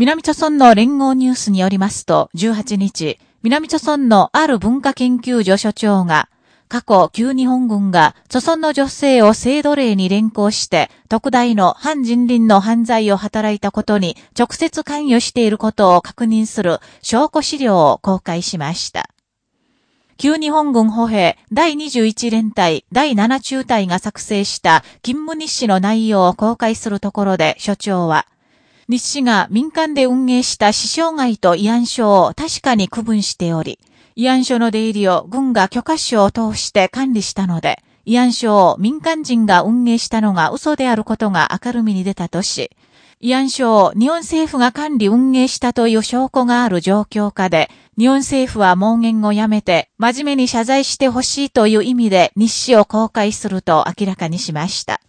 南朝村の連合ニュースによりますと、18日、南朝村のある文化研究所所長が、過去旧日本軍が、祖村の女性を制度令に連行して、特大の反人倫の犯罪を働いたことに直接関与していることを確認する証拠資料を公開しました。旧日本軍歩兵第21連隊第7中隊が作成した勤務日誌の内容を公開するところで所長は、日誌が民間で運営した死傷害と慰安書を確かに区分しており、慰安書の出入りを軍が許可書を通して管理したので、慰安書を民間人が運営したのが嘘であることが明るみに出たとし、慰安書を日本政府が管理運営したという証拠がある状況下で、日本政府は盲言をやめて、真面目に謝罪してほしいという意味で日誌を公開すると明らかにしました。